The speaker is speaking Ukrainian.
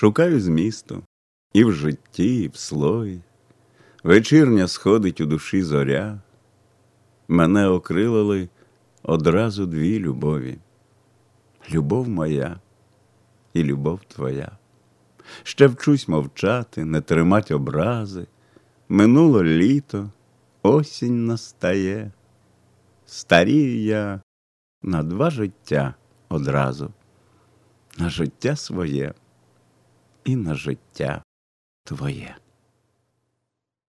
Шукаю змісту і в житті, і в слові. Вечірня сходить у душі зоря. Мене окрилили одразу дві любові. Любов моя і любов твоя. Ще вчусь мовчати, не тримать образи. Минуло літо, осінь настає. Старію я на два життя одразу, на життя своє і на життя твоє.